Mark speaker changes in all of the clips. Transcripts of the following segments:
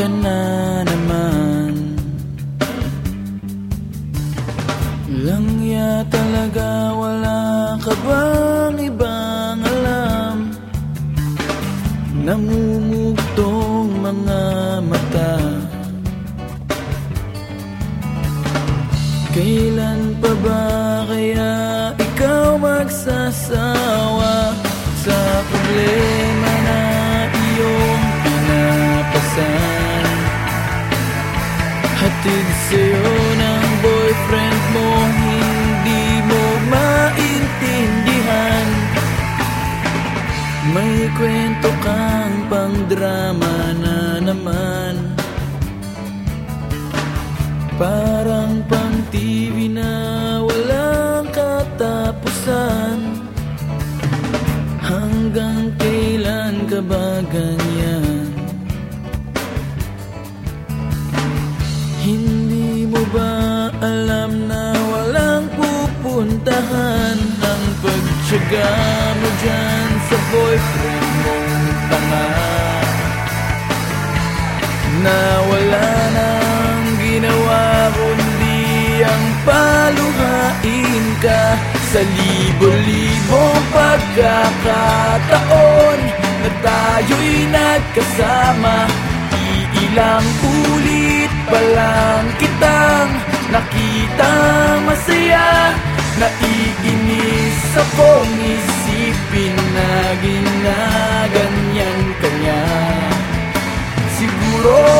Speaker 1: Ka na naman. Langya talaga wala ka bang ibang alam? Namumugtong mga mata. Kailan pa ba kaya ikaw magsasawa Sa problema sa'yo ng boyfriend mo Hindi mo maintindihan. May kwento kang pang drama na naman. Parang pang ba alam na walang pupuntahan Ang pagtsaga mo dyan sa boyfriend mong tanga. Na wala nang ginawa kundi ang paluhain ka Sa libo-libong pagkakataon Na tayo'y nagkasama. Iilang ulit pa lang kitang Nakita masaya Naiinis akong isipin na ginaganyan kanya. Siguro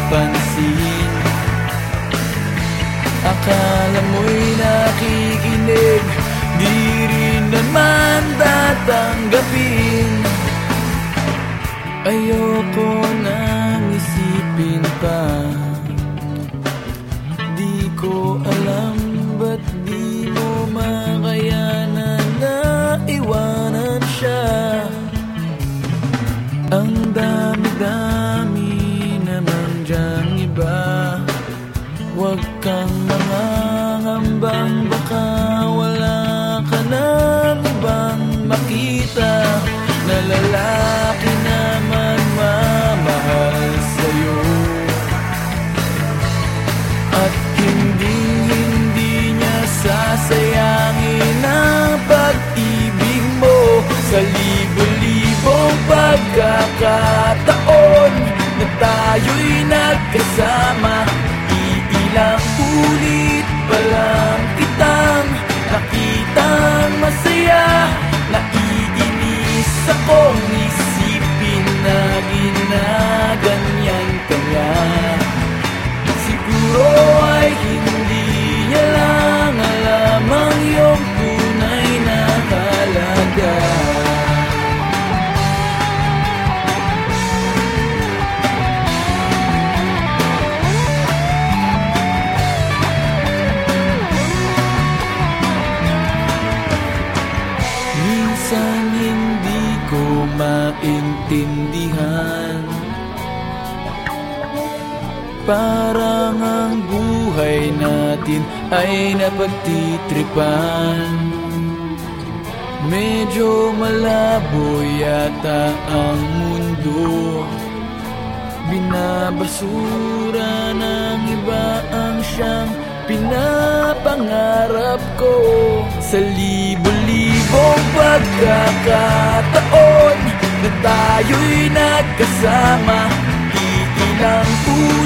Speaker 1: mo pinapansin Akala mo'y nakikinig Di rin naman tatanggapin. Ayoko nang pagkakataon Na tayo'y nagkasama. Iilang ulit pa lang kitang Nakitang masaya. Naiinis akong maintindihan Parang ang buhay natin ay napagtitripan. Medyo malabo yata ang mundo. Binabasura ng iba ang siyang pinapangarap ko. Sa libo-libong pagkakataon Na tayo'y nagkasama. Iilang ulit